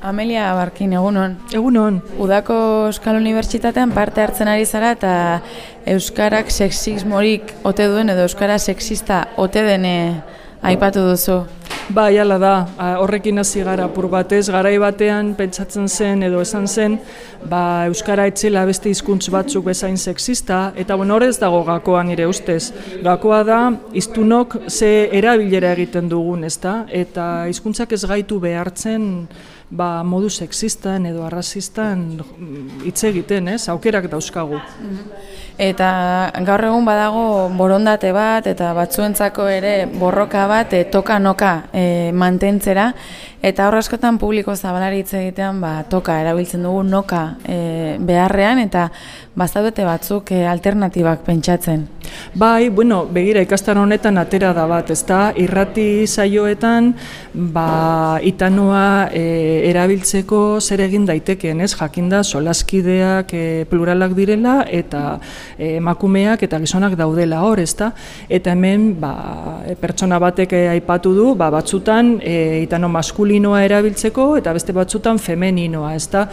Amelia Barkin, egunon. Egunon. Udako Euskal Unibertsitatean parte hartzen ari zara eta Euskarak sexismorik ote duen edo Euskara sexista ote dene aipatu duzu. Bai, ala da, horrekin hasi gara apur batez, garai batean pentsatzen zen edo esan zen, ba, Euskara etzela beste hizkuntz batzuk bezain sexista, eta bueno, horrez dago gakoa nire ustez. Gakoa da, iztunok ze erabilera egiten dugun, ezta? Eta hizkuntzak ez gaitu behartzen ba, modu sexistan edo arrazistan hitz egiten, ez? Aukerak dauzkagu. Eta gaur egun badago borondate bat eta batzuentzako ere borroka bat e, toka noka e, mantentzera eta hor askotan publiko zabalari hitz egitean ba, toka erabiltzen dugu noka e, beharrean eta bazaudete batzuk e, alternatibak pentsatzen. Bai, bueno, begira ikastan honetan atera da bat, ezta? Irrati saioetan ba itanoa e, erabiltzeko zer egin daitekeen, ez? Jakinda solaskideak e, pluralak direla eta emakumeak eta gizonak daudela hor, ezta? Eta hemen ba, e, pertsona batek e, aipatu du, ba, batzutan e, itano maskulinoa erabiltzeko eta beste batzutan femeninoa, ezta?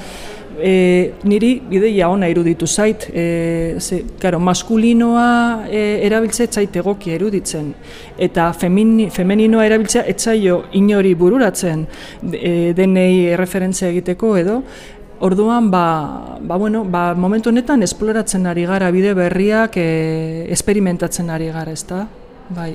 E, niri bideia ona iruditu zait, e, ze, karo, maskulinoa e, erabiltzea etzait egokia iruditzen, eta femini, femeninoa erabiltzea etzaio inori bururatzen e, denei referentzia egiteko edo, Orduan, ba, ba, bueno, ba, momentu honetan esploratzen ari gara bide berriak, e, esperimentatzen ari gara, ezta? Bai.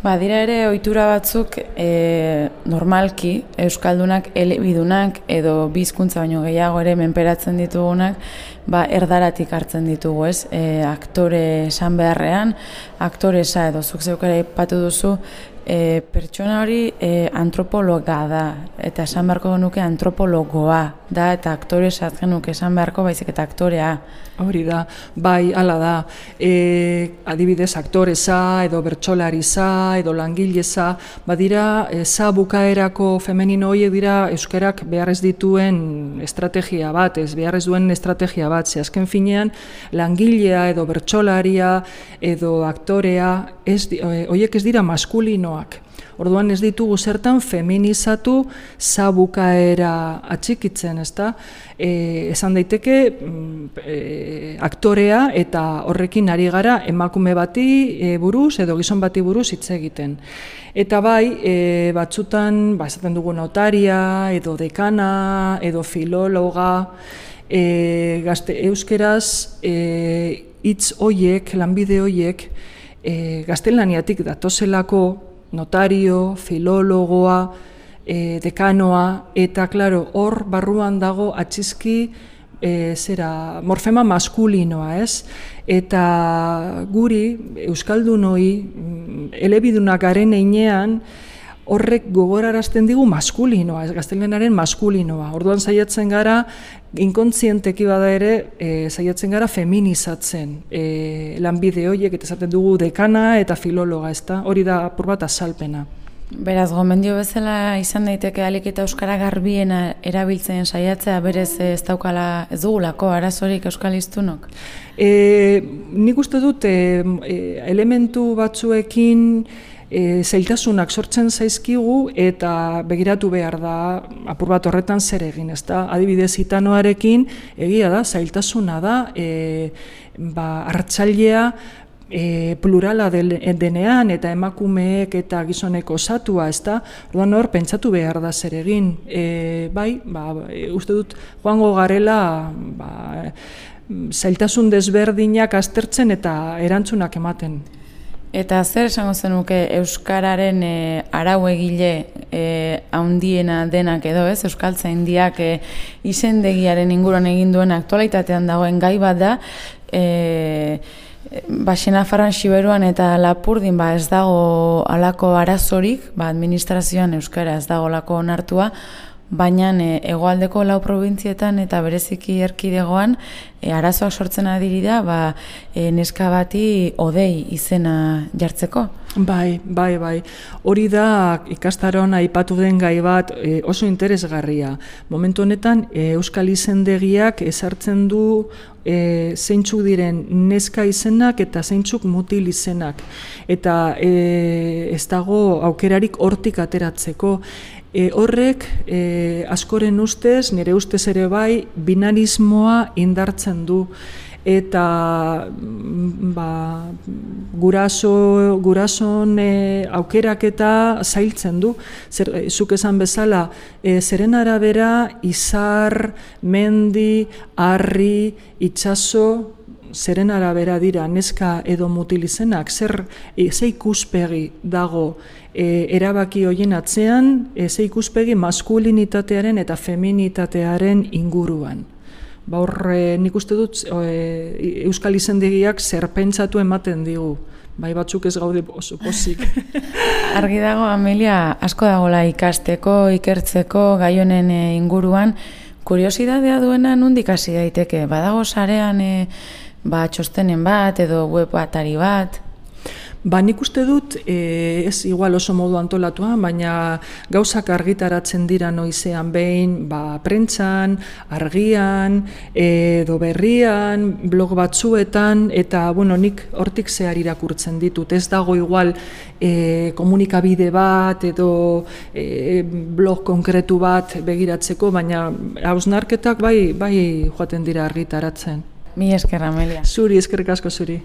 Ba, dira ere ohitura batzuk e, normalki euskaldunak elebidunak edo bizkuntza baino gehiago ere menperatzen ditugunak ba, erdaratik hartzen ditugu, ez? E, aktore esan beharrean, aktoresa edo zuk zeukera ipatu duzu e, pertsona hori e, antropologa da. Eta esan beharko genuke antropologoa da eta aktore esatzen nuke esan beharko baizik eta aktorea. Hori da, bai, hala da, e, adibidez aktoreza edo bertsolariza edo langileza, badira, e, za bukaerako femenino horiek dira euskerak beharrez dituen estrategia bat, ez beharrez duen estrategia bat, ze azken finean langilea edo bertsolaria edo aktorea, ez, e, horiek ez dira maskulinoak. Orduan ez ditugu zertan feminizatu zabukaera atxikitzen, ezta? E, esan daiteke mm, e, aktorea eta horrekin ari gara emakume bati e, buruz edo gizon bati buruz hitz egiten. Eta bai, e, batzutan, ba, esaten dugu notaria, edo dekana, edo filologa, e, gazte euskeraz, e, hitz hoiek, lanbide hoiek, e, gaztelaniatik datozelako notario, filologoa, e, dekanoa, eta, klaro, hor barruan dago atxizki e, zera, morfema maskulinoa, ez? Eta guri, Euskaldunoi, mm, elebidunak garen einean, horrek gogorarazten digu maskulinoa, ez gaztelenaren maskulinoa. Orduan saiatzen gara, inkontzienteki bada ere, e, saiatzen gara feminizatzen e, lanbide horiek, eta esaten dugu dekana eta filologa, ezta? Hori da apur bat azalpena. Beraz, gomendio bezala izan daiteke alik eta Euskara garbiena erabiltzen saiatzea, berez ez daukala ez dugulako, arazorik Euskal Iztunok? E, nik uste dut, e, elementu batzuekin, e, zailtasunak sortzen zaizkigu eta begiratu behar da apur bat horretan zer egin, ez da? Adibidez, itanoarekin egia da, zailtasuna da, e, ba, hartzailea e, plurala denean eta emakumeek eta gizoneko osatua, ez da? Orduan hor, pentsatu behar da zer egin. E, bai, ba, e, uste dut, joango garela, ba, zailtasun desberdinak aztertzen eta erantzunak ematen. Eta zer esango zenuke Euskararen e, arau egile e, haundiena denak edo ez, Euskaltza indiak e, izendegiaren inguruan egin duen aktualitatean dagoen gai bat da, e, Baxena Farran Siberuan eta Lapurdin ba ez dago alako arazorik, ba administrazioan Euskara ez dago alako onartua, baina e, egoaldeko lau probintzietan eta bereziki erkidegoan e, arazoak sortzen adiri da ba, e, neska bati odei izena jartzeko. Bai, bai, bai. Hori da ikastaron aipatu den gai bat e, oso interesgarria. Momentu honetan e, Euskal izendegiak ezartzen du e, zeintzuk diren neska izenak eta zeintzuk mutil izenak. Eta e, ez dago aukerarik hortik ateratzeko. E, horrek, e, askoren ustez, nire ustez ere bai, binarismoa indartzen du eta mm, ba, guraso, gurason e, aukerak eta zailtzen du. Zer, e, zuk esan bezala, e, zeren arabera, izar, mendi, arri, itxaso, zeren arabera dira neska edo mutilizenak, zer e, ze ikuspegi dago e, erabaki hoien atzean, e, ze ikuspegi maskulinitatearen eta feminitatearen inguruan ba hor e, nik uste dut e, euskal izendegiak zerpentsatu ematen digu bai batzuk ez gaude oso pozik. Argi dago Amelia asko dagola ikasteko, ikertzeko gai honen e, inguruan kuriosidadea duena nondik hasi daiteke? Badago sarean e, ba txostenen bat edo web atari bat? Ba, nik uste dut, e, ez igual oso modu antolatua, baina gauzak argitaratzen dira noizean behin, ba, prentzan, argian, edo berrian, blog batzuetan, eta, bueno, nik hortik zehar irakurtzen ditut. Ez dago igual e, komunikabide bat, edo e, blog konkretu bat begiratzeko, baina hausnarketak bai, bai joaten dira argitaratzen. Mi esker, Amelia. Zuri, eskerrik asko zuri.